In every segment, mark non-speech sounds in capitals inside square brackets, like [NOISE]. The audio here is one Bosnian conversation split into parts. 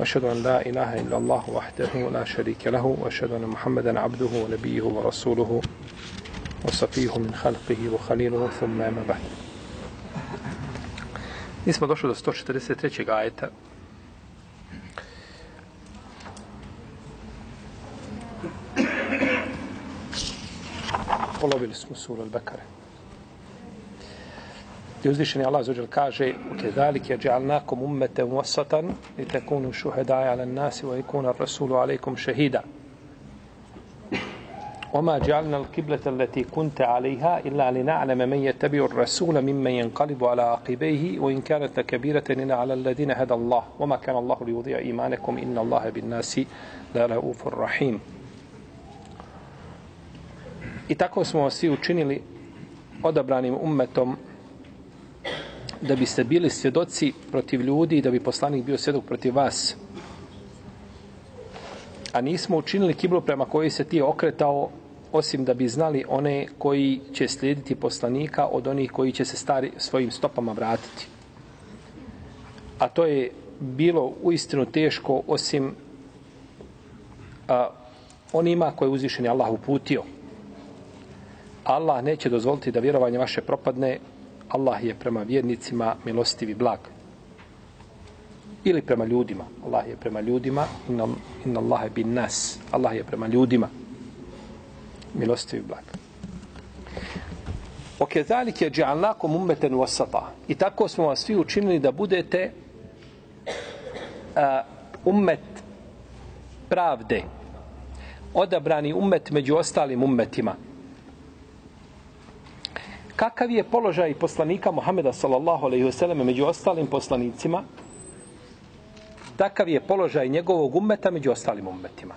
واشهد ان لا إله إلا الله وحده لا شريك له واشهد ان محمدا عبده ونبيه ورسوله وصفيه من خلقه وخليله ثم ما بعد اسم دوشو دو 143 آيه قلوبنا اسم سوره البكره I uzvišeni Allah zađer kaže وَكَذَلِكَ جَعَلْنَاكُمْ أُمَّةً وَسَطًا لِتَكُونُوا شُهَدَاءَ عَلَى النَّاسِ وَيَكُونَ الرَّسُولُ عَلَيْكُمْ شَهِيدًا وما جعلنا القبلة التي كنت عليها إلا لنعلم من يتبع الرسول ممن ينقلب على عقبيه وإن كانت لكبيرة إلا على الذين هدى الله وما كان الله ليضيع إيمانكم إن الله بالناس لرؤوف رحيم I tako smo vas svi učinili odabranim ummetom da biste bili svjedoci protiv ljudi i da bi poslanik bio svjedok protiv vas. A nismo učinili kiblu prema kojoj se ti okretao osim da bi znali one koji će slijediti poslanika od onih koji će se stari svojim stopama vratiti. A to je bilo uistinu teško osim a, onima koje je uzvišen Allah uputio. Allah neće dozvoliti da vjerovanje vaše propadne, Allah je prema vjernicima milostivi blag. Ili prema ljudima. Allah je prema ljudima, inna, inna Allah je bin nas. Allah je prema ljudima milostivi blag. Okezalik je džalnakom ummeten wasata. I tako smo vas svi učinili da budete uh, ummet pravde. Odabrani ummet među ostalim ummetima kakav je položaj poslanika Muhameda sallallahu alejhi ve selleme među ostalim poslanicima? Takav je položaj njegovog ummeta među ostalim ummetima.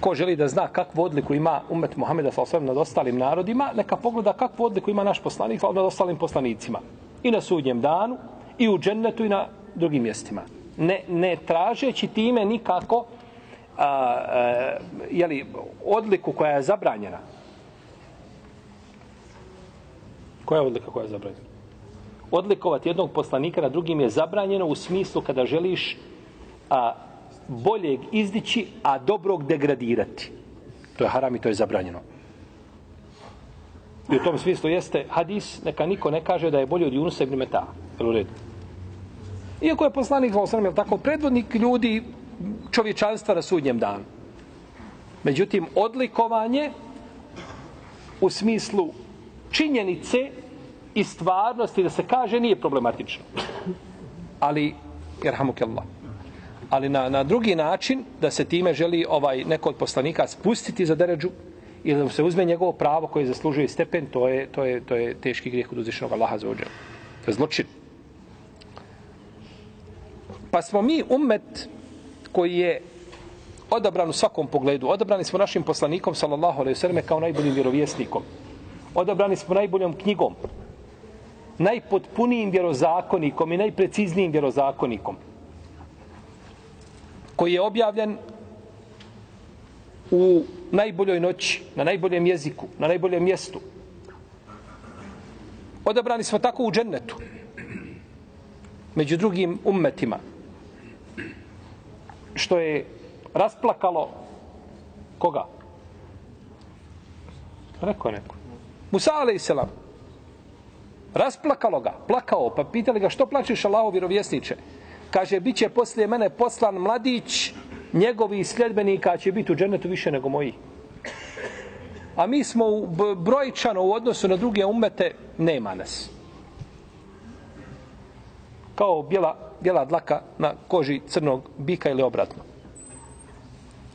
Ko želi da zna kakvu odliku ima ummet Muhameda sallallahu alejhi ve nad ostalim narodima neka pogleda kakvu odliku ima naš poslanik nad ostalim poslanicima. I na sudnjem danu i u džennetu i na drugim mjestima. Ne, ne tražeći time nikako a, a, jeli, odliku koja je zabranjena. Koja je odlika koja je zabranjena? Odlikovati jednog poslanika na drugim je zabranjeno u smislu kada želiš a, boljeg izdići, a dobrog degradirati. To je haram i to je zabranjeno. I u tom smislu jeste hadis, neka niko ne kaže da je bolji od Junusa ibn Meta. Jel u redu? Iako je poslanik, je tako, predvodnik ljudi, čovječanstva na sudnjem danu. Međutim, odlikovanje u smislu činjenice i stvarnosti da se kaže nije problematično. Ali, jerhamukallah, ali na, na drugi način da se time želi ovaj neko od poslanika spustiti za deređu ili da se uzme njegovo pravo koje zaslužuje stepen, to je, to je, to je teški grijeh od uzvišenog Allaha za ođe. To je zločin. Pa smo mi umet koji je odabran u svakom pogledu. Odabrani smo našim poslanikom, sallallahu alaihi sallam, kao najboljim vjerovjesnikom. Odabrani smo najboljom knjigom. Najpotpunijim vjerozakonikom i najpreciznijim vjerozakonikom. Koji je objavljen u najboljoj noći, na najboljem jeziku, na najboljem mjestu. Odabrani smo tako u džennetu. Među drugim ummetima što je rasplakalo koga? Rekao neko. Musa a.s. Rasplakalo ga, plakao, pa pitali ga što plačeš Allaho vjerovjesniče? Kaže, bit će poslije mene poslan mladić, njegovi sljedbenika će biti u dženetu više nego moji. A mi smo u brojčano u odnosu na druge umete, nema nas. Kao bijela bijela dlaka na koži crnog bika ili obratno.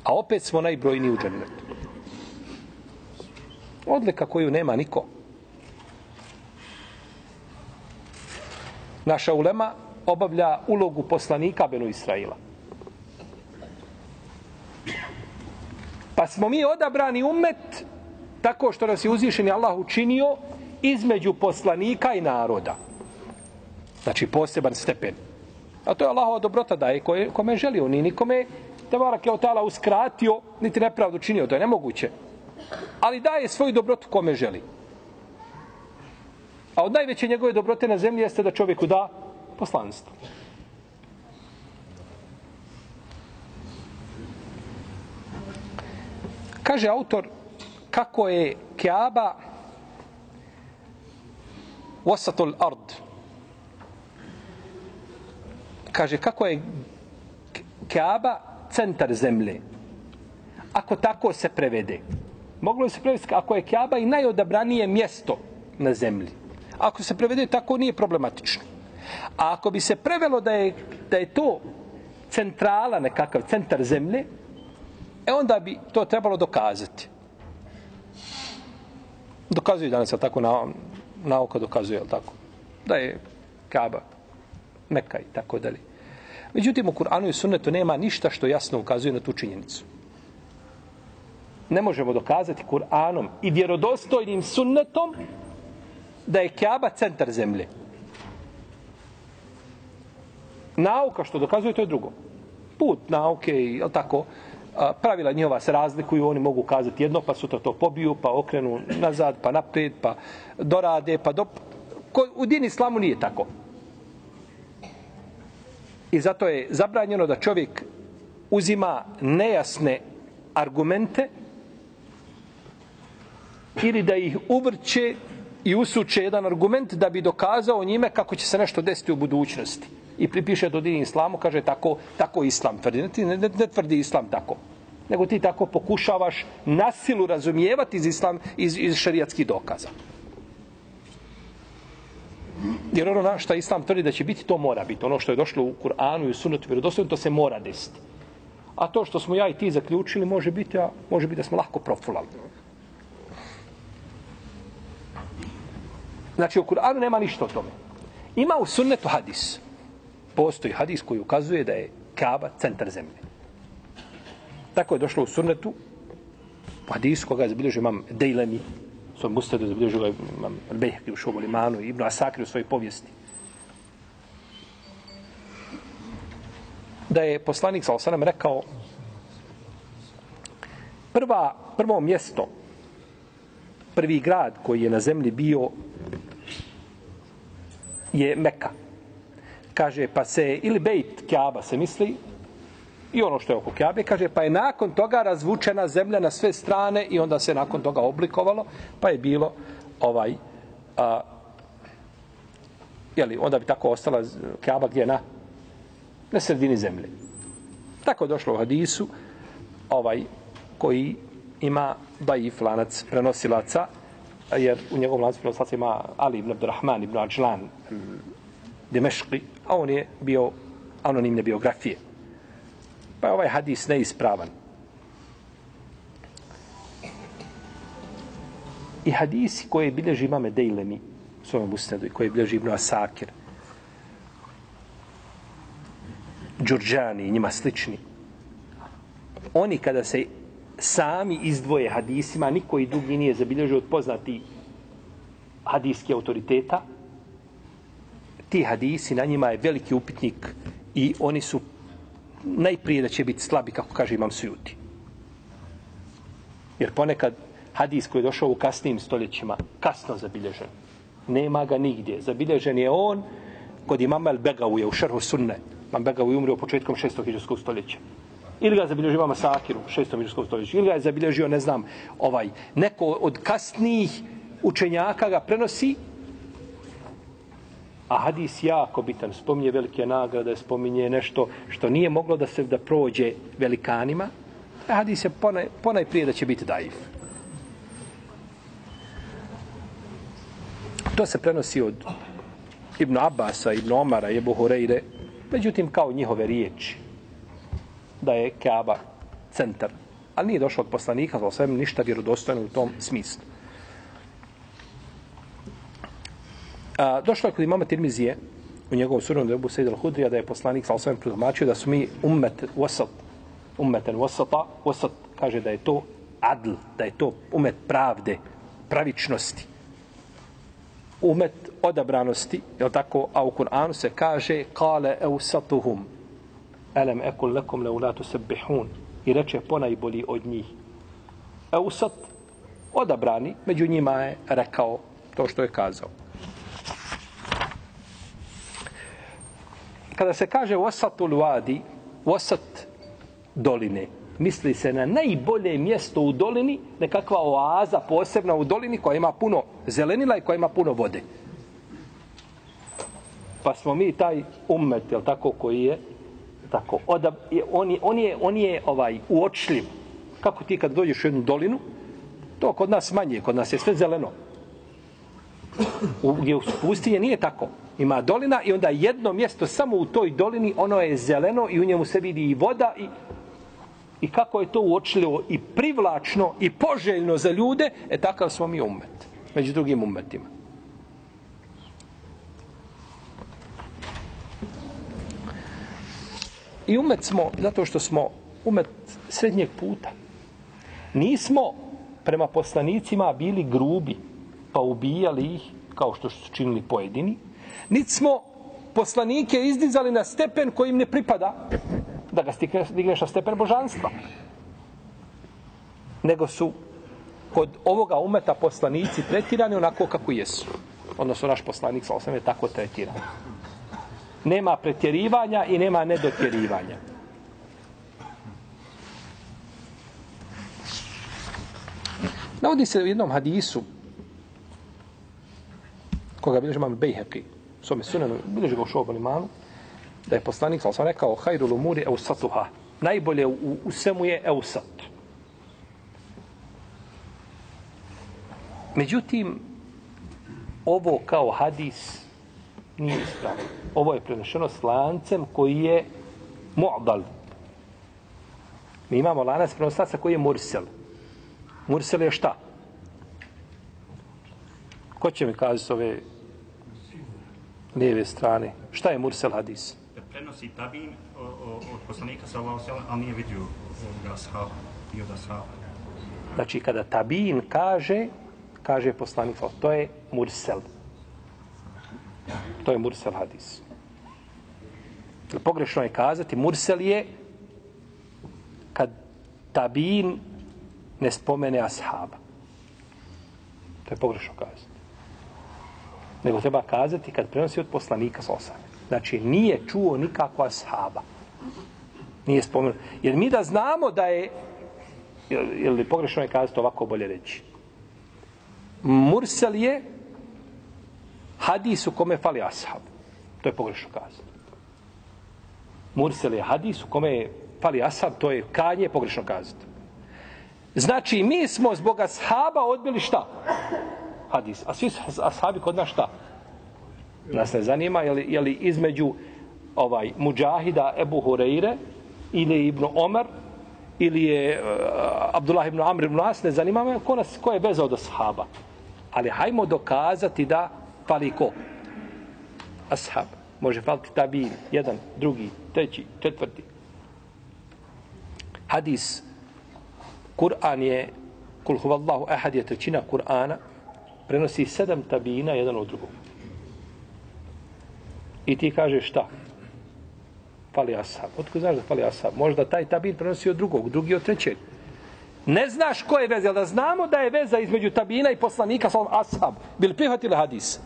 A opet smo najbrojniji u džennetu. Odlika koju nema niko. Naša ulema obavlja ulogu poslanika Benu Israila. Pa smo mi odabrani umet tako što nas je uzvišeni Allah učinio između poslanika i naroda. Znači poseban stepen. A to je Allahova dobrota daje koje, kome je želio. Ni nikome te varak je otala uskratio, niti nepravdu činio. To je nemoguće. Ali daje svoju dobrotu kome želi. A od najveće njegove dobrote na zemlji jeste da čovjeku da poslanstvo. Kaže autor kako je Keaba wasatul ard. Kaže kako je Kaaba centar zemlje. Ako tako se prevede. Moglo se prevesti ako je Kaaba i najodabranije mjesto na zemlji. Ako se prevede tako nije problematično. A ako bi se prevelo da je, da je to centrala nekakav centar zemlje, e onda bi to trebalo dokazati. Dokazuju danas, je tako, na, nauka dokazuje, je tako? Da je Kaaba, Mekka i tako dalje. Međutim, u Kur'anu i Sunnetu nema ništa što jasno ukazuje na tu činjenicu. Ne možemo dokazati Kur'anom i vjerodostojnim sunnetom da je Kaaba centar zemlje. Nauka što dokazuje, to je drugo. Put nauke i tako, pravila njihova se razlikuju, oni mogu kazati jedno, pa sutra to pobiju, pa okrenu nazad, pa naprijed, pa dorade, pa do... Ko, u din islamu nije tako. I zato je zabranjeno da čovjek uzima nejasne argumente ili da ih uvrće i usuče jedan argument da bi dokazao njime kako će se nešto desiti u budućnosti. I pripiše to dini islamu, kaže tako, tako islam tvrdi. Ne, ne, ne tvrdi islam tako. Nego ti tako pokušavaš nasilu razumijevati iz, islam, iz, iz šarijatskih dokaza. Jer ono na šta islam tvrdi da će biti, to mora biti. Ono što je došlo u Kur'anu i u sunetu vjerodostojno, to se mora desiti. A to što smo ja i ti zaključili, može biti, a može biti da smo lahko profulali. Znači, u Kur'anu nema ništa o tome. Ima u sunnetu hadis. Postoji hadis koji ukazuje da je Kaaba centar zemlje. Tako je došlo u sunnetu. U hadisu koga je zabilježio imam Dejlemi, svoj mustadu zabilježio ovaj, um, ga imam Bejhki u Šobu Limanu i Ibnu Asakri u svojoj povijesti. Da je poslanik sa osanem rekao prva, prvo mjesto prvi grad koji je na zemlji bio je Meka. Kaže, pa se, ili Bejt Kjaba se misli, i ono što je oko Kjabe, kaže, pa je nakon toga razvučena zemlja na sve strane i onda se nakon toga oblikovalo, pa je bilo ovaj, a, jeli, onda bi tako ostala Kjaba gdje na, na sredini zemlje. Tako je došlo u hadisu, ovaj, koji ima daif lanac prenosilaca, jer u njegovom lancu prenosilaca ima Ali ibn Abdurrahman ibn Ajlan Dimeški, a on je bio anonimne biografije. Pa je ovaj hadis neispravan. I hadisi koje bilježi imame Dejlemi u svojom usnedu i koje bilježi Ibnu Asakir, Đurđani i njima slični, oni kada se sami izdvoje hadisima, niko i drugi nije zabilježio od poznati hadijski autoriteta, ti hadisi, na njima je veliki upitnik i oni su najprije da će biti slabi, kako kaže imam sujuti. Jer ponekad hadis koji je došao u kasnim stoljećima, kasno zabilježen, nema ga nigdje. Zabilježen je on kod imama El Begavuje u šerhu sunne. Imam Begavuj umrio početkom šestog hiđarskog stoljeća. Ili ga zabilježio imama Sakiru u 6. hiđarskom stoljeću. Ili ga je zabilježio, ne znam, ovaj, neko od kasnijih učenjaka ga prenosi A hadis jako bitan, spominje velike nagrade, spominje nešto što nije moglo da se da prođe velikanima. A hadis je ponaj, ponaj prije da će biti daif. To se prenosi od Ibn Abasa, Ibn Omara, Ebu Horeire, međutim kao njihove riječi da je Kaaba centar. Ali nije došlo od poslanika, za osvijem ništa vjerodostojno u tom smislu. A, došlo je kod imama Tirmizije u njegovom surnom debu Sejid al-Hudrija da je poslanik sa osvijem protumačio da su mi ummet wasat ummeten wasata wasat kaže da je to adl, da je to umet pravde, pravičnosti. Umet odabranosti, je tako? A u Kur'anu se kaže kale eusatuhum elem ekul lekom leulatu sebihun i reče ponajbolji od njih. Eusat odabrani, među njima je rekao to što je kazao. Kada se kaže wasatul wadi, wasat doline, misli se na najbolje mjesto u dolini, nekakva oaza posebna u dolini koja ima puno zelenila i koja ima puno vode. Pa smo mi taj ummet, jel tako, koji je tako, odab, on, je, on, je, on je ovaj uočljiv. Kako ti kad dođeš u jednu dolinu, to kod nas manje, kod nas je sve zeleno. U, gdje u pustinje nije tako. Ima dolina i onda jedno mjesto samo u toj dolini, ono je zeleno i u njemu se vidi i voda i i kako je to uočljivo i privlačno i poželjno za ljude, e takav smo mi umet, među drugim umetima. I umet smo, zato što smo umet srednjeg puta. Nismo prema poslanicima bili grubi, pa ubijali ih, kao što su činili pojedini, niti smo poslanike izdizali na stepen koji im ne pripada, da ga stigneš na stepen božanstva. Nego su kod ovoga umeta poslanici tretirani onako kako jesu. Odnosno, naš poslanik sa osam je tako tretiran. Nema pretjerivanja i nema nedotjerivanja. Navodi se u jednom hadisu koga bilježi imam Bejheqi, svome sunanu, bilježi ga u šobu limanu, da je poslanik sam sam rekao hajru lumuri eusatuha. Najbolje u, u svemu je eusat. Međutim, ovo kao hadis nije ispravno. Ovo je prenešeno s lancem koji je mu'dal. Mi imamo lanac prenosaca koji je mursel. Mursel je šta? Ko će mi kazati ove lijeve strane? Šta je mursel hadis? prenosi tabin od poslanika sa Allah, ali nije vidio ovoga ashaba i od ashaba. Znači, kada tabin kaže, kaže poslanik, to je mursel. To je mursel hadis. Pogrešno je kazati, mursel je kad tabin ne spomene ashaba. To je pogrešno kazati. Nego treba kazati kad prenosi od poslanika sa osam. Znači, nije čuo nikakva sahaba. Nije spomenuo. Jer mi da znamo da je, je pogrešno je kazati ovako bolje reći. Mursel je hadis u kome fali ashab. To je pogrešno kazano. Mursel je hadis u kome fali ashab, to je kanje, pogrešno kazano. Znači, mi smo zbog ashaba odbili šta? Hadis. A svi ashabi kod nas šta? Nas ne zanima je li, je li između ovaj Mujahida Ebu Hureyre ili Ibn Omar ili je uh, Abdullah ibn Amr ibn As, ne zanima me ko, nas, ko je vezao do sahaba. Ali hajmo dokazati da fali ko? Ashab. Može faliti tabin, jedan, drugi, treći, četvrti. Hadis. Kur'an je, kul huvallahu ahad je trećina Kur'ana, prenosi sedam tabina jedan od drugog. I ti kažeš šta? Fali ashab. Otko znaš da fali ashab? Možda taj tabin prenosi od drugog, drugi od trećeg. Ne znaš ko je veza, da znamo da je veza između tabina i poslanika sa ashab. Bili prihvatili hadis?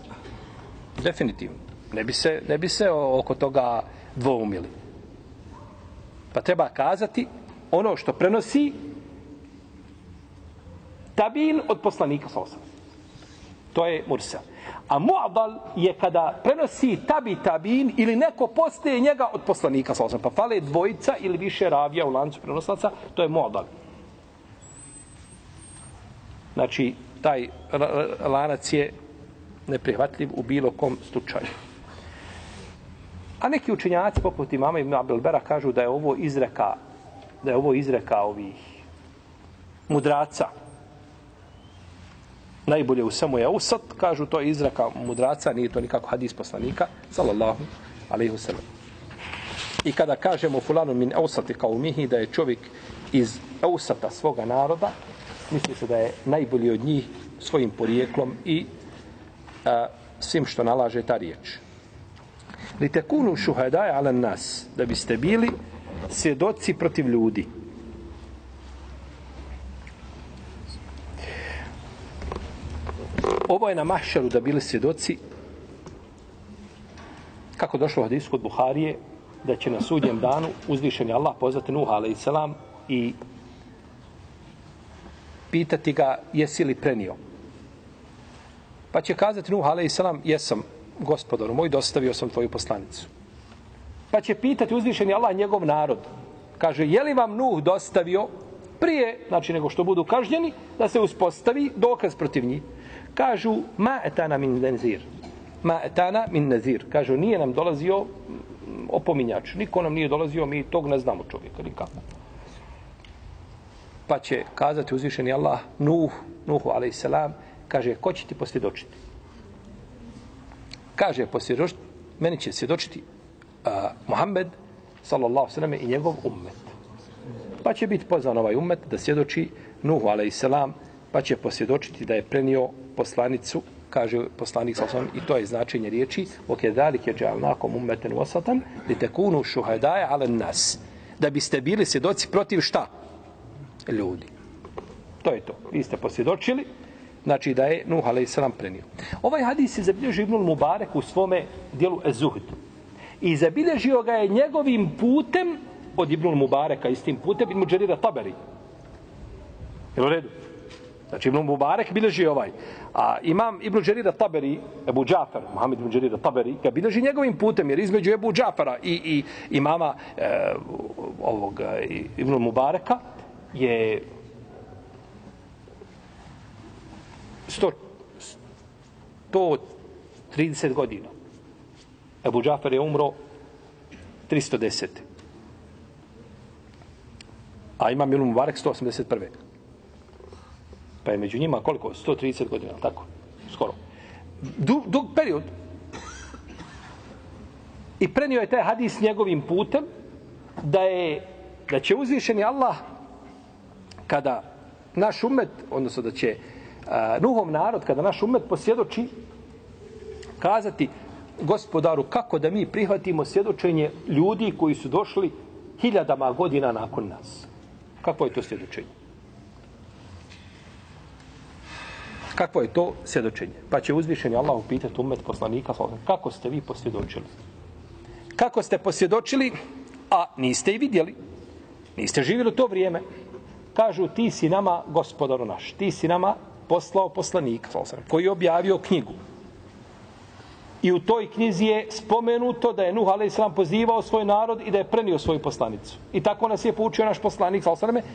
Definitivno. Ne bi se, ne bi se oko toga dvoumili. Pa treba kazati ono što prenosi tabin od poslanika sa osam. To je mursel. A mu'adal je kada prenosi tabi tabin ili neko postaje njega od poslanika sa. Pa fale dvojica ili više ravija u lancu prenoslaca, to je mu'adal. Znači, taj lanac je neprihvatljiv u bilo kom slučaju. A neki učenjaci, poput imama Ibn Abdelbera, kažu da je ovo izreka, da je ovo izreka ovih mudraca, najbolje u svemu je usat, kažu to je izraka mudraca, nije to nikako hadis poslanika, sallallahu alaihi wasallam. I kada kažemo fulanu min ausati kao mihi, da je čovjek iz ausata svoga naroda, misli se da je najbolji od njih svojim porijeklom i a, svim što nalaže ta riječ. Li tekunu šuhadaje ala nas, da biste bili svjedoci protiv ljudi. Ovo je na mahšaru da bili svjedoci kako došlo u hadisu kod Buharije da će na sudnjem danu uzvišeni Allah pozvati Nuh a.s. i pitati ga jesi li prenio. Pa će kazati Nuh a.s. jesam gospodaru moj, dostavio sam tvoju poslanicu. Pa će pitati uzvišeni Allah njegov narod. Kaže, je li vam Nuh dostavio prije, znači nego što budu kažnjeni, da se uspostavi dokaz protiv njih. Kažu, ma etana min nazir. Ma etana min nazir. Kažu, nije nam dolazio opominjač. Niko nam nije dolazio, mi tog ne znamo čovjeka, nikako. Pa će kazati uzvišeni Allah, Nuh, Nuhu, a.s. kaže, ko će ti posvjedočiti? Kaže, posvjedočiti, meni će svjedočiti uh, Muhammed, sallallahu sallam, i njegov ummet. Pa će biti pozvan ovaj ummet da svjedoči Nuhu, a.s. pa će posvjedočiti da je prenio poslanicu kaže poslanik sallallahu i to je značenje riječi okedalik je džalnakom ummeten wasatan li takunu shuhada'a 'ala nas da biste bili svjedoci protiv šta ljudi to je to vi ste posvjedočili znači da je Nuh a.s. prenio. Ovaj hadis je zabilježio Ibnul Mubarek u svome dijelu Ezuhd. I zabilježio ga je njegovim putem od Ibnul Mubareka, istim putem, Ibn Muđerira Taberi. Jel u redu? Znači Ibn Mubarek bilježi ovaj. A imam Ibn Đerira Taberi, Ebu Džafer, Mohamed Ibn Đerira Taberi, ga bilježi njegovim putem, jer između Ebu Džafera i, i imama e, ovog e, Ibn Mubareka je 100, 130 godina. Ebu Džafer je umro 310. A imam Ibn Mubarek 181 pa je među njima koliko? 130 godina, tako? Skoro. Dug, dug period. I prenio je taj hadis njegovim putem da je da će uzvišeni Allah kada naš umet, odnosno da će uh, Nuhom narod, kada naš umet posjedoči kazati gospodaru kako da mi prihvatimo svjedočenje ljudi koji su došli hiljadama godina nakon nas. Kako je to svjedočenje? Kakvo je to svjedočenje? Pa će uzvišeni Allah upitati umet poslanika, kako ste vi posvjedočili? Kako ste posvjedočili, a niste i vidjeli? Niste živjeli to vrijeme? Kažu, ti si nama gospodar naš, ti si nama poslao poslanika, koji je objavio knjigu. I u toj knjizi je spomenuto da je Nuh a.s. pozivao svoj narod i da je prenio svoju poslanicu. I tako nas je poučio naš poslanik,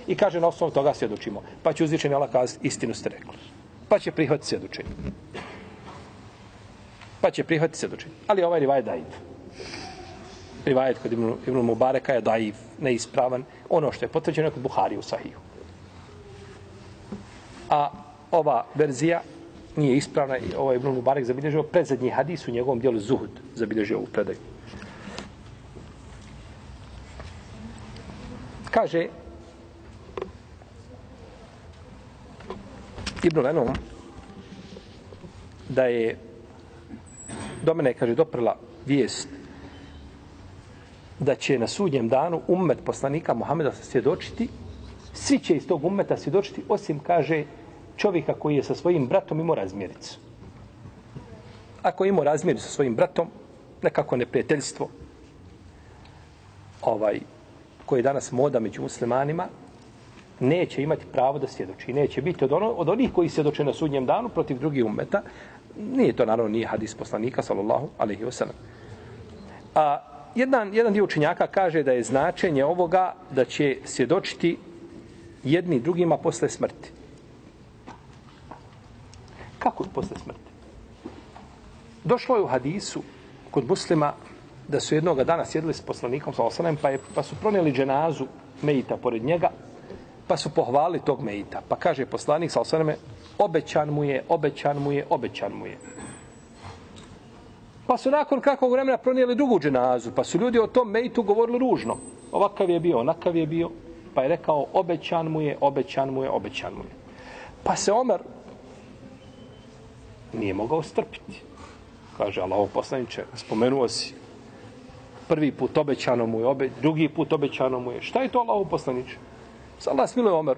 i kaže na osnovu toga svjedočimo. Pa će uzvišeni Allah kazati, istinu ste rekli pa će prihvatiti svjedočenje. Pa će prihvatiti svjedočenje. Ali ovaj rivajet daiv. Rivajet kod Ibn, Ibn Mubareka je daiv, neispravan. Ono što je potvrđeno kod Buhari u Sahiju. A ova verzija nije ispravna i ovaj Ibn Mubarek zabilježio predzadnji hadis u njegovom dijelu Zuhud zabilježio ovu predaju. Kaže Ibn Lenom da je do mene, kaže, doprla vijest da će na sudnjem danu ummet poslanika Muhameda svjedočiti, svi će iz tog ummeta svjedočiti, osim, kaže, čovjeka koji je sa svojim bratom imao razmjericu. Ako imao razmjericu sa svojim bratom, nekako neprijateljstvo, ovaj, koji je danas moda među muslimanima, neće imati pravo da svjedoči. Neće biti od, ono, od onih koji svjedoče na sudnjem danu protiv drugih umeta. Nije to naravno nije hadis poslanika, sallallahu alaihi wasallam. A jedan, jedan dio učenjaka kaže da je značenje ovoga da će svjedočiti jedni drugima posle smrti. Kako posle smrti? Došlo je u hadisu kod muslima da su jednog dana sjedili s poslanikom, sallallahu alaihi pa, je, pa su pronijeli dženazu Mejita pored njega pa su pohvali tog Mejita. Pa kaže poslanik sa osvrame, obećan mu je, obećan mu je, obećan mu je. Pa su nakon kakvog vremena pronijeli drugu dženazu, pa su ljudi o tom Mejitu govorili ružno. Ovakav je bio, onakav je bio. Pa je rekao, obećan mu je, obećan mu je, obećan mu je. Pa se Omer nije mogao strpiti. Kaže, Allaho poslaniče, spomenuo si, prvi put obećano mu je, obe, drugi put obećano mu je. Šta je to Allaho poslaniče? Allah smiluje Omer,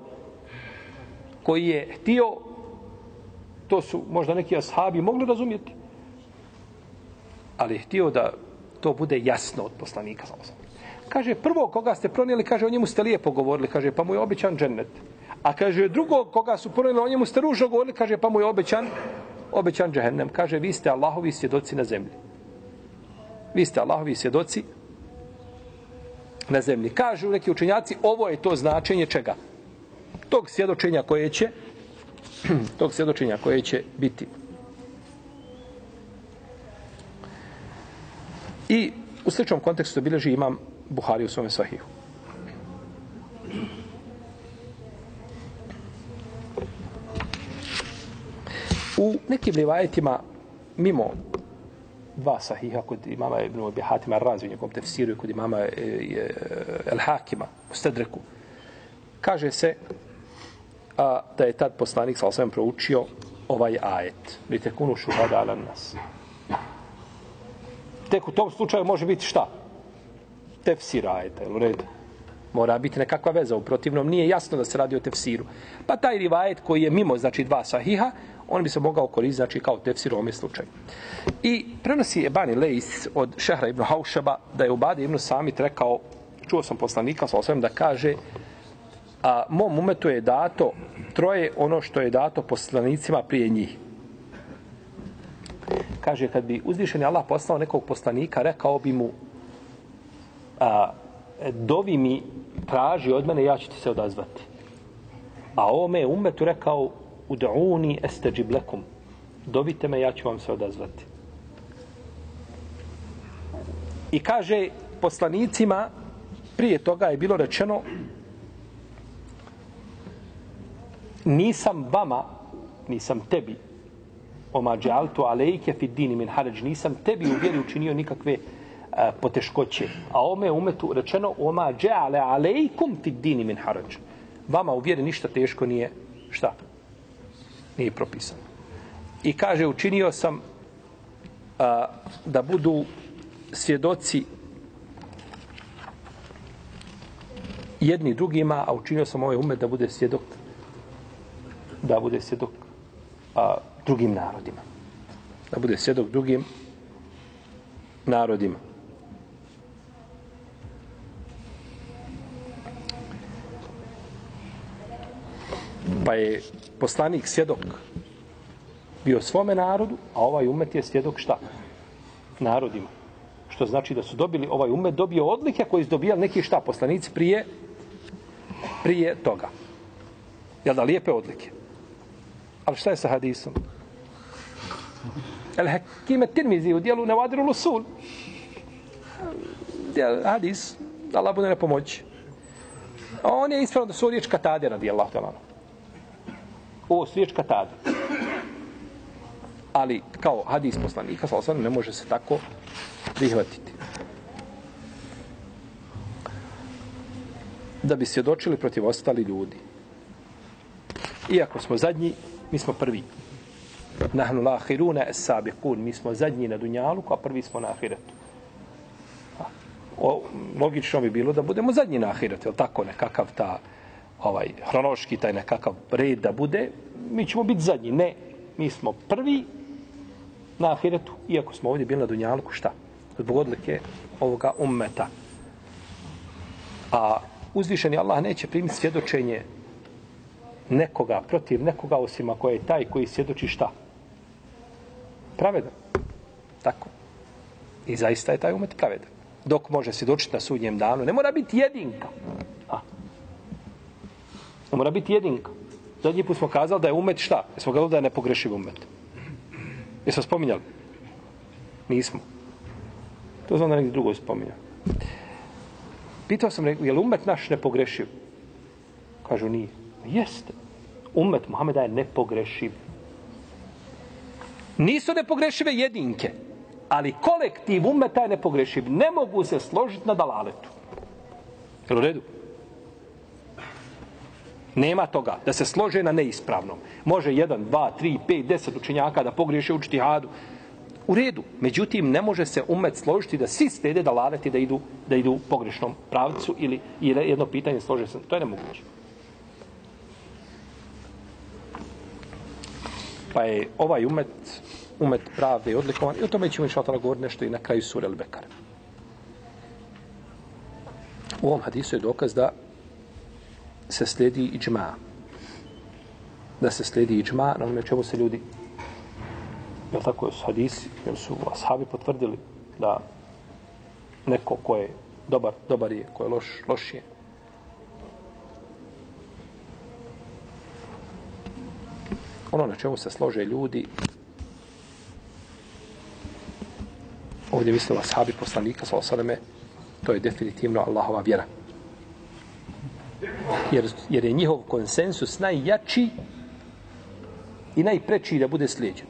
koji je htio, to su možda neki ashabi mogli razumjeti, ali je htio da to bude jasno od poslanika. Kaže, prvo koga ste pronijeli, kaže, o njemu ste lijepo govorili, kaže, pa mu je obećan džennet. A kaže, drugo koga su pronijeli, o njemu ste ružno govorili, kaže, pa mu je obećan, obećan džehennem. Kaže, vi ste Allahovi svjedoci na zemlji. Vi ste Allahovi svjedoci na zemlji. Kažu neki učenjaci, ovo je to značenje čega? Tog svjedočenja koje će [CLEARS THROAT] tog svjedočenja koje će biti. I u sličnom kontekstu bilježi imam Buhari u svome sahihu. U nekim rivajetima, mimo dva sahiha kod imama Ibn Abi Hatima Razi u njegovom tefsiru i kod imama e, e, El Hakima u Stedreku, kaže se a, da je tad poslanik sa osvijem proučio ovaj ajet. Vidite, kunu šuhada ala nas. Tek u tom slučaju može biti šta? Tefsir ajeta, jel u redu? Mora biti nekakva veza, u protivnom nije jasno da se radi o tefsiru. Pa taj rivajet koji je mimo, znači dva sahiha, on bi se mogao koristiti znači, kao tefsir u ovom slučaju. I prenosi Ebani Leis od Šehra ibn Haušaba da je u Bade ibn Samit rekao, čuo sam poslanika sa osvijem da kaže a mom umetu je dato troje ono što je dato poslanicima prije njih. Kaže, kad bi uzvišeni Allah poslao nekog poslanika, rekao bi mu a, dovi mi traži od mene, ja ću ti se odazvati. A ovome je umetu rekao ud'uni esteđib lekum. Dovite me, ja ću vam se odazvati. I kaže poslanicima, prije toga je bilo rečeno nisam vama, nisam tebi, oma džaltu alejke fi dini min haređ, nisam tebi u vjeri učinio nikakve a, poteškoće. A ome umetu rečeno, oma džale alejkum fi dini min haređ. Vama u vjeri ništa teško nije, šta? Nije propisano. I kaže, učinio sam a, da budu svjedoci jedni drugima, a učinio sam ovaj umet da bude svjedok da bude svjedok a, drugim narodima. Da bude svjedok drugim narodima. Pa je poslanik svjedok bio svome narodu, a ovaj umet je svjedok šta? Narodima. Što znači da su dobili, ovaj umet dobio odlike koji su dobijali neki šta poslanici prije prije toga. Jel da lijepe odlike? Ali šta je sa hadisom? El Hakime Tirmizi u dijelu Nevadiru Lusul. Hadis, da Allah bude na pomoći. On je ispravno da su riječ katade radi Allah talano. Ovo su riječ katada. Ali kao hadis poslanika, sa ne može se tako prihvatiti. Da bi svjedočili protiv ostali ljudi. Iako smo zadnji, mi smo prvi. Nahnu lahiruna es sabiqun, mi smo zadnji na dunjalu, a prvi smo na ahiretu. O, logično bi bilo da budemo zadnji na ahiretu, je tako nekakav ta ovaj hronološki taj nekakav red da bude, mi ćemo biti zadnji. Ne, mi smo prvi na ahiretu, iako smo ovdje bili na dunjalku, šta? Zbog odlike ovoga ummeta. A uzvišeni Allah neće primiti svjedočenje nekoga, protiv nekoga, osim ako je taj koji svjedoči šta? Pravedan. Tako. I zaista je taj umet pravedan. Dok može svjedočiti na sudnjem danu, ne mora biti jedinka. Ne mora biti jedinka. Zadnji put smo kazali da je umet šta? Jesmo kazali da je nepogrešiv umet. Jesmo spominjali? Nismo. To znam da negdje drugo spominjao. Pitao sam, je li umet naš nepogrešiv? Kažu, nije. Jeste. Umet Muhameda je nepogrešiv. Nisu nepogrešive jedinke, ali kolektiv umeta je nepogrešiv. Ne mogu se složiti na dalaletu. Jel u redu? Nema toga da se slože na neispravnom. Može jedan, dva, tri, pet, deset učenjaka da pogriješe u čtihadu. U redu. Međutim, ne može se umet složiti da svi stede da ladati da idu, da idu u pogrešnom pravcu ili, ili jedno pitanje slože se. To je nemoguće. Pa je ovaj umet, umet pravde i odlikovan. I o tome ćemo inšaltala govoriti nešto i na kraju sura Al-Bekara. U ovom hadisu je dokaz da se slijedi iđma. Da se slijedi iđma, na onome čemu se ljudi je tako su hadisi, jel su ashabi potvrdili da neko ko je dobar, dobar je, ko je loš, loš je. Ono na čemu se slože ljudi, ovdje mislila ashabi poslanika, sa osaleme, to je definitivno Allahova vjera. Jer, jer je njihov konsensus najjači i najpreči da bude slijedjen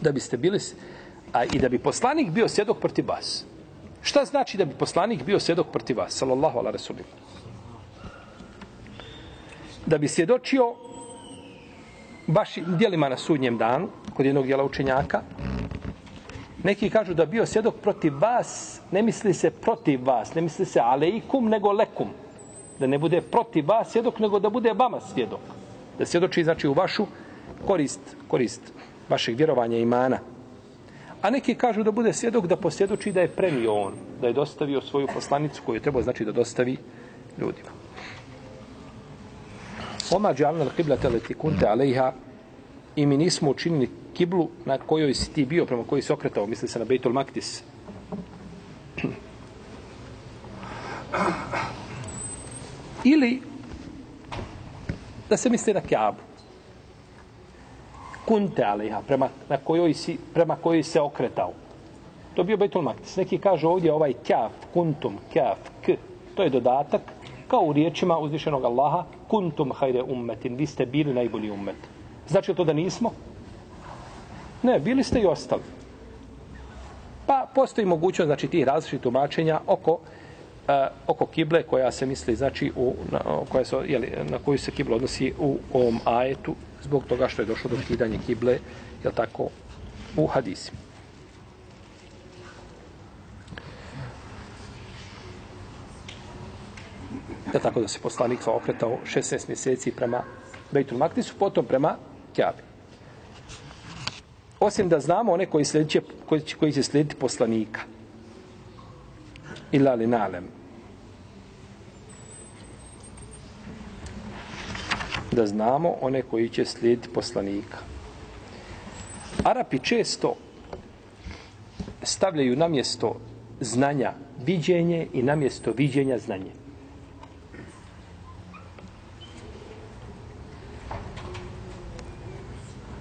da biste bili a i da bi poslanik bio svjedok protiv vas. Šta znači da bi poslanik bio svjedok protiv vas? Sallallahu ala rasulim. Da bi svjedočio baš dijelima na sudnjem danu, kod jednog dijela učenjaka, neki kažu da bio svjedok protiv vas, ne misli se protiv vas, ne misli se aleikum, nego lekum. Da ne bude protiv vas svjedok, nego da bude vama svjedok. Da svjedoči, znači, u vašu korist, korist vašeg vjerovanja imana. A neki kažu da bude svjedok da posvjedoči da je premio on, da je dostavio svoju poslanicu koju je trebao znači da dostavi ljudima. Oma džalna l-qibla teleti kunte alejha i mi nismo učinili kiblu na kojoj si ti bio, prema kojoj si okretao, misli se na Bejtul Maktis. Ili da se misli na Kjabu kunte alejha, prema, na kojoj si, prema kojoj se okretao. To bio Bejtul Maktis. Neki kažu ovdje ovaj kjaf, kuntum, kjaf, k, to je dodatak, kao u riječima uzvišenog Allaha, kuntum hajre ummetin, vi ste bili najbolji ummet. Znači to da nismo? Ne, bili ste i ostali. Pa postoji mogućnost, znači, ti različitih tumačenja oko uh, oko kible koja se misli, znači, u, na, koja se, jeli, na koju se kibla odnosi u ovom ajetu zbog toga što je došlo do kidanja kible, je tako, u hadisima. Je tako da se poslanik okretao 16 mjeseci prema Bejtul Maktisu, potom prema Kjabi. Osim da znamo one koji, sljedeće, koji, koji će slijediti poslanika. Ila li nalem. da znamo one koji će slijediti poslanika. Arapi često stavljaju na mjesto znanja viđenje i na mjesto viđenja znanje.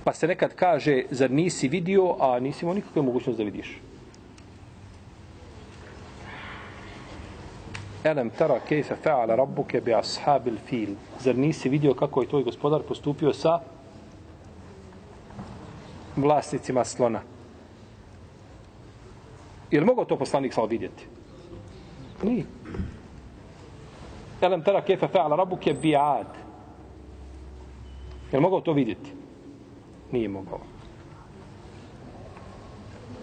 Pa se nekad kaže, zar nisi vidio, a nisi imao nikakve mogućnosti da vidiš. Elem tara kejfe fa'ala rabbuke bi ashabil fil. Zar nisi vidio kako je tvoj gospodar postupio sa vlasnicima slona? Je li mogao to poslanik samo vidjeti? Nije. Elem tara kejfe fa'ala rabbuke bi ad. Je li mogao to vidjeti? Nije mogao.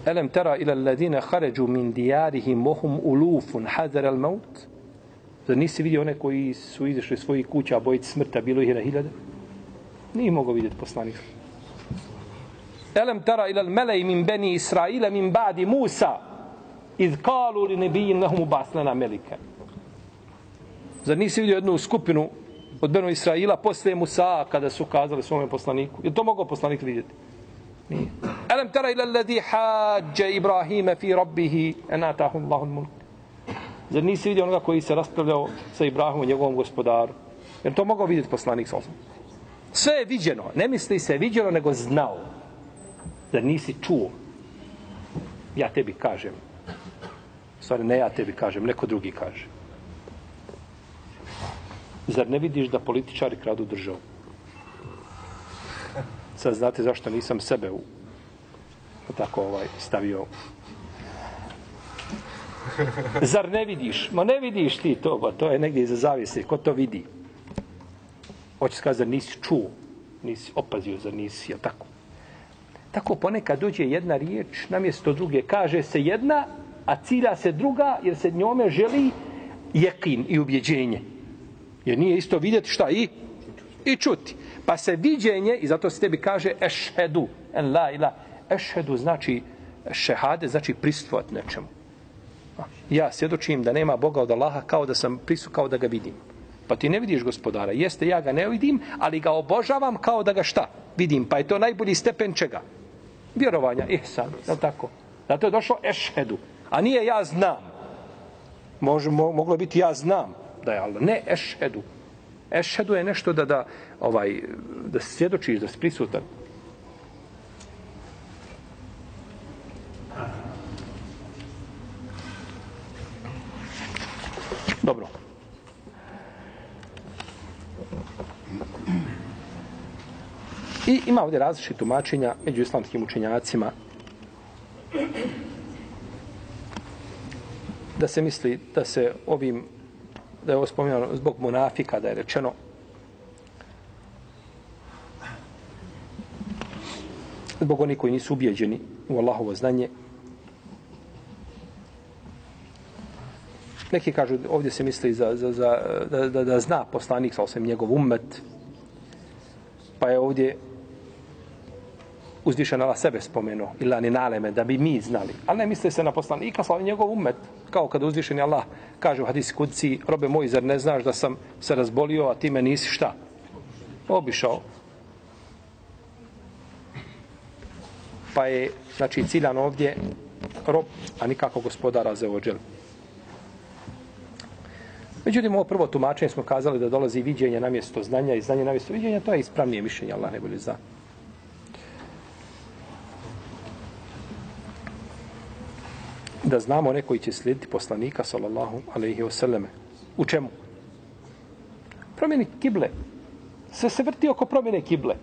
Elem tara ila alladine haređu min dijarihim mohum ulufun hazar al maut? Zar nisi vidio one koji su izašli svojih kuća, bojiti smrta, bilo ih je na hiljade? Nije mogao vidjeti poslanik. Elem tara ila melej min beni Israila min badi Musa iz kalu li nebijin lahum ubaslena melike. Zar nisi vidio jednu skupinu od Beno Israila posle Musa kada su kazali svome poslaniku? Je to mogao poslanik vidjeti? Nije. Alam tara ila alladhi hađa Ibrahima fi rabbihi anatahu Allahul mulk. Zar nisi vidio onoga koji se raspravljao sa Ibrahimom, njegovom gospodaru? Jer to mogao vidjeti poslanik sa Sve je viđeno. Ne misli se viđeno, nego znao. Zar nisi čuo? Ja tebi kažem. Stvari, ne ja tebi kažem, neko drugi kaže. Zar ne vidiš da političari kradu državu? Sad znate zašto nisam sebe u tako ovaj stavio Zar ne vidiš? Ma ne vidiš ti to, ba, to je negdje iza zavise. Ko to vidi? Hoće se zar nisi čuo? Nisi opazio, zar nisi, jel tako? Tako ponekad dođe jedna riječ, namjesto druge, kaže se jedna, a cilja se druga, jer se njome želi jekin i ubjeđenje. Jer nije isto vidjeti šta i i čuti. Pa se viđenje, i zato se tebi kaže ešhedu, en la ila, ešhedu znači šehade, znači pristvovat nečemu. Ja svjedočim da nema Boga od Allaha kao da sam prisu, kao da ga vidim. Pa ti ne vidiš gospodara. Jeste, ja ga ne vidim, ali ga obožavam kao da ga šta? Vidim. Pa je to najbolji stepen čega? Vjerovanja. Ihsan. Je tako? Zato je došlo ešhedu. A nije ja znam. Može, mo, moglo biti ja znam da je Allah. Ne ešhedu. Ešhedu je nešto da, da, ovaj, da svjedočiš, da si prisutan. Dobro. I ima ovdje različite tumačenja među islamskim učenjacima da se misli da se ovim da je ovo spominjano zbog munafika, da je rečeno. Zbog oni koji nisu ubijeđeni u Allahovo znanje. Neki kažu ovdje se misli za, za, za, da, da, da zna poslanik sa osam njegov umet pa je ovdje uzvišen Allah sebe spomenuo ila ni naleme da bi mi znali. Ali ne misle se na poslanika sa njegov umet. Kao kada uzvišen Allah kaže u hadisi kudci robe moj zar ne znaš da sam se razbolio a ti me nisi šta? Obišao. Pa je znači ciljan ovdje rob a nikako gospodara za ođel Međutim, ovo prvo tumačenje smo kazali da dolazi viđenje na mjesto znanja i znanje na mjesto viđenja, to je ispravnije mišljenje, Allah ne bolje zna. Da znamo one koji će slijediti poslanika, sallallahu alaihi wasallame. U čemu? Promjeni kible. Sve se vrti oko promjene kible.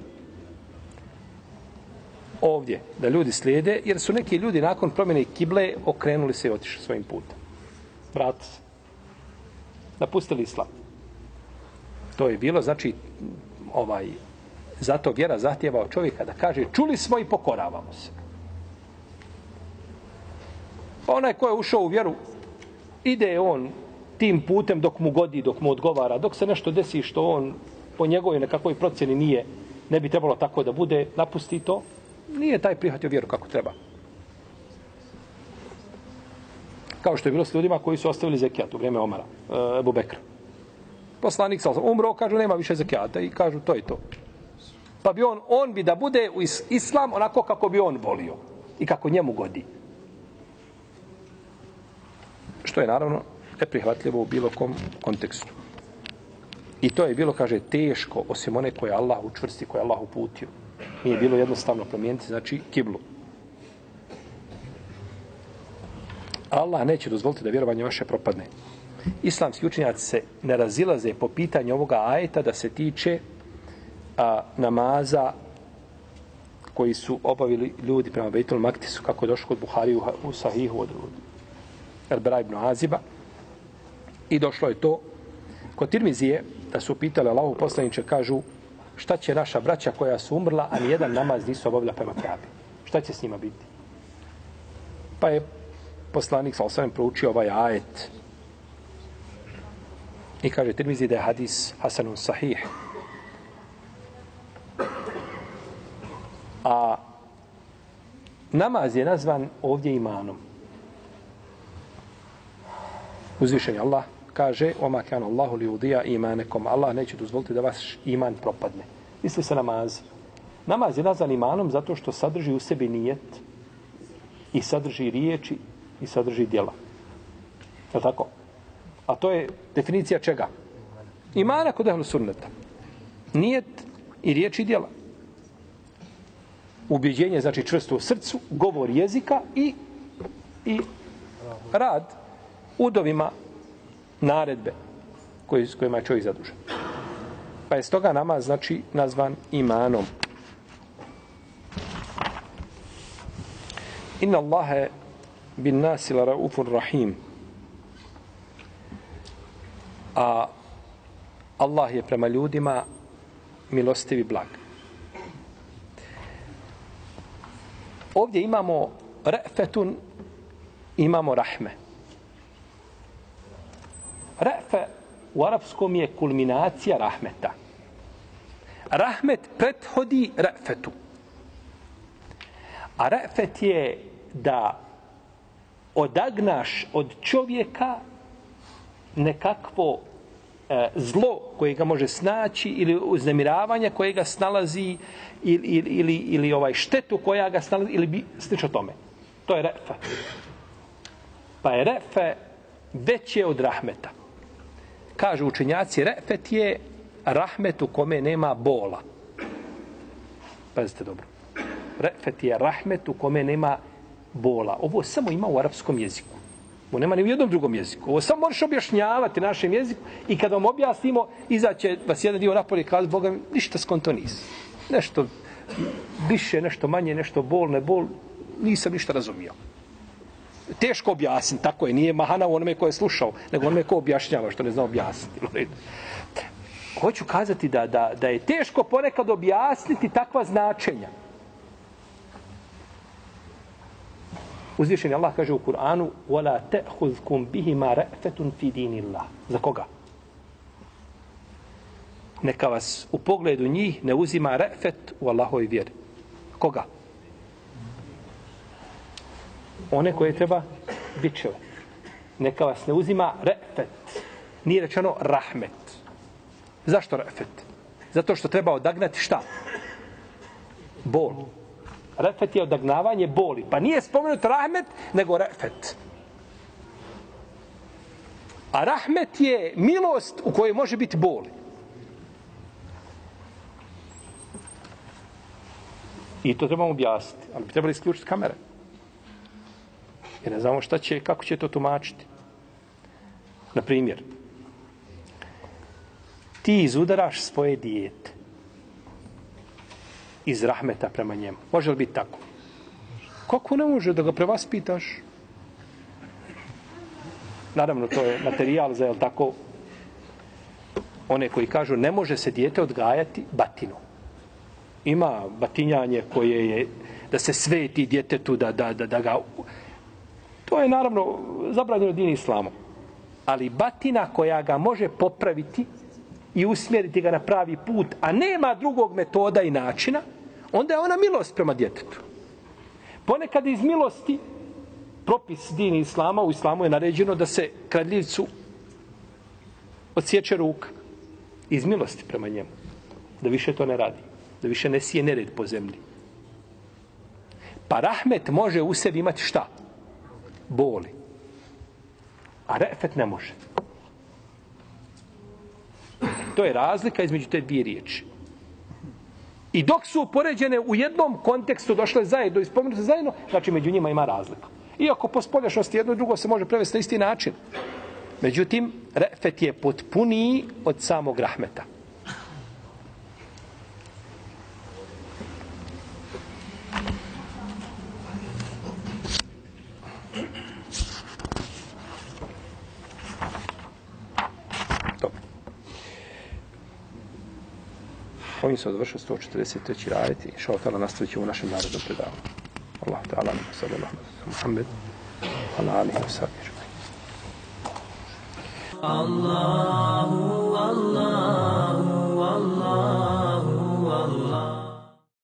Ovdje, da ljudi slijede, jer su neki ljudi nakon promjene kible okrenuli se i otišli svojim putem. Vrati se napustili islam. To je bilo, znači, ovaj, zato vjera zahtjeva od čovjeka da kaže, čuli smo i pokoravamo se. Pa onaj ko je ušao u vjeru, ide on tim putem dok mu godi, dok mu odgovara, dok se nešto desi što on po njegovoj nekakvoj procjeni nije, ne bi trebalo tako da bude, napusti to, nije taj prihvatio vjeru kako treba. kao što je bilo s ljudima koji su ostavili zekijat u vrijeme Omara, e, Ebu Bekra. Poslanik sa umro, kažu nema više zekijata i kažu to i to. Pa bi on, on bi da bude u islam onako kako bi on volio i kako njemu godi. Što je naravno neprihvatljivo u bilo kom kontekstu. I to je bilo, kaže, teško, osim one koje Allah učvrsti, koje Allah uputio. Nije bilo jednostavno promijeniti, znači, kiblu. Allah neće dozvoliti da vjerovanje vaše propadne. Islamski učenjaci se ne razilaze po pitanju ovoga ajeta da se tiče a, namaza koji su obavili ljudi prema Bejtul Maktisu, kako je došlo kod Buhari u, u Sahihu od Erbera ibn Aziba. I došlo je to kod Tirmizije, da su pitali Allahu poslaniče, kažu šta će naša braća koja su umrla, a nijedan namaz nisu obavila prema Kabi. Šta će s njima biti? Pa je poslanik sa osvijem proučio ovaj ajet i kaže Tirmizi da je hadis Hasanun Sahih a namaz je nazvan ovdje imanom uzvišen je Allah kaže oma kan Allahu li udija imanekom Allah neće dozvoliti da vaš iman propadne misli se namaz namaz je nazvan imanom zato što sadrži u sebi nijet i sadrži riječi i sadrži djela. Je tako? A to je definicija čega? Imana kod ehlu sunneta. Nijet i riječi i djela. Ubjeđenje znači čvrsto u srcu, govor jezika i, i rad udovima naredbe koji, s kojima je čovjek zadužen. Pa je stoga nama znači nazvan imanom. Inna Allahe bin nasila raufur rahim. A Allah je prema ljudima milostivi blag. Ovdje imamo re'fetun, imamo rahme. Re'fe u arapskom je kulminacija rahmeta. Rahmet prethodi re'fetu. A re'fet je da odagnaš od čovjeka nekakvo e, zlo koje ga može snaći ili uznemiravanje koje ga snalazi ili, ili, ili, ili ovaj štetu koja ga snalazi ili bi slično tome. To je refe. Pa je refe veće od rahmeta. Kažu učenjaci, refet je rahmet u kome nema bola. Pazite dobro. Refet je rahmet u kome nema bola. Ovo samo ima u arapskom jeziku. Ovo nema ni u jednom drugom jeziku. Ovo samo možeš objašnjavati našem jeziku i kad vam objasnimo, izaće vas jedan dio napolje i kaže, Boga mi, ništa skonto nisi. Nešto više, nešto manje, nešto bol, ne bol, nisam ništa razumio Teško objasniti, tako je, nije mahana u onome ko je slušao, nego onome ko objašnjava što ne zna objasniti. Hoću kazati da, da, da je teško ponekad objasniti takva značenja. Uzvišeni Allah kaže u Kur'anu وَلَا تَأْخُذْكُمْ بِهِمَا رَأْفَةٌ فِي دِينِ اللَّهِ Za koga? Neka vas u pogledu njih ne uzima re'fet u Allahoj vjeri. Koga? One koje treba bičeve. Neka vas ne uzima re'fet. Nije rečeno rahmet. Zašto re'fet? Zato što treba odagnati šta? Bol. Bol. Refet je odagnavanje boli. Pa nije spomenut rahmet, nego refet. A rahmet je milost u kojoj može biti boli. I to trebamo objasniti. Ali bi trebali isključiti kamere. Jer ne znamo šta će, kako će to tumačiti. Na primjer, ti izudaraš svoje dijete iz rahmeta prema njemu. Može li biti tako? Kako ne može da ga prevaspitaš? Naravno, to je materijal za, jel tako, one koji kažu ne može se dijete odgajati batinu. Ima batinjanje koje je da se sveti djetetu, da, da, da, da ga... To je naravno zabranjeno din islamom. Ali batina koja ga može popraviti i usmjeriti ga na pravi put, a nema drugog metoda i načina, onda je ona milost prema djetetu. Ponekad iz milosti, propis din islama, u islamu je naređeno da se kradljivcu odsjeće ruka. Iz milosti prema njemu. Da više to ne radi. Da više ne sije nered po zemlji. Pa rahmet može u sebi imati šta? Boli. A refet ne može. To je razlika između te dvije riječi. I dok su upoređene u jednom kontekstu došle zajedno i spomenute zajedno, znači među njima ima razlika. Iako po spoljašnosti jedno i drugo se može prevesti na isti način. Međutim, refet je potpuniji od samog rahmeta. Ovim se odvršio 143. rajet i šao tala nastavit u našem narodnom predavu. Allah ta'ala, nama sada, Allah, Muhammed, ala alihi wa sallam. Allahu, Allahu, Allahu.